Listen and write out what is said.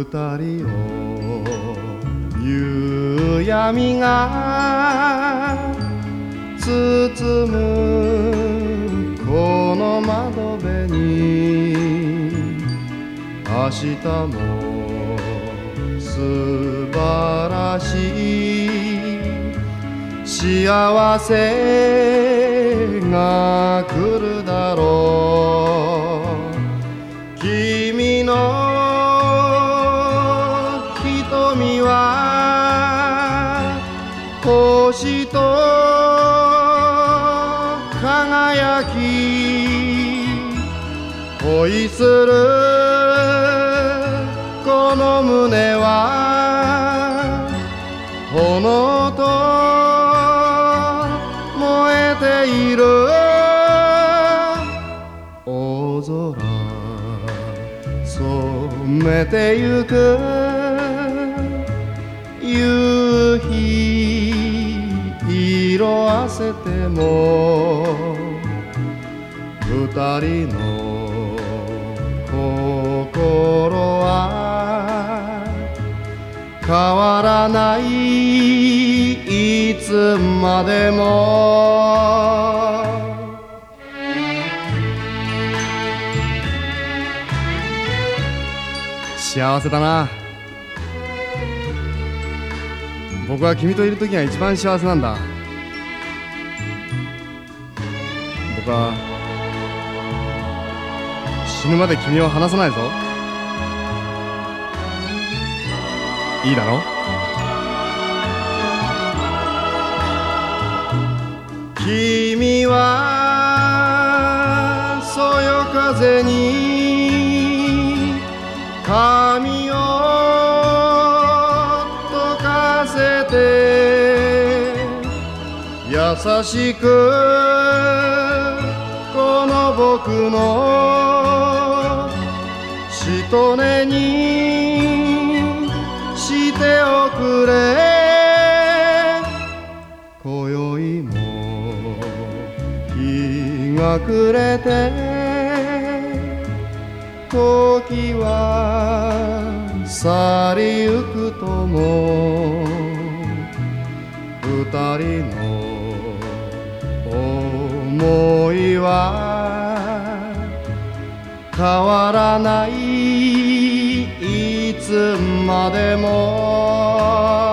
二人を夕闇が包むこの窓辺に明日も素晴らしい幸せが星と輝き恋するこの胸は炎と燃えている。大空染めてゆく。せても二人の心は変わらないいつまでも。幸せだな。僕は君といる時が一番幸せなんだ。僕は。死ぬまで君を離さないぞ。いいだろ？君はそよ風に髪を溶かせて優しく僕のしとねにしておくれ今宵も日が暮れて時は去りゆくとも二人の思いは変わらない。いつまでも。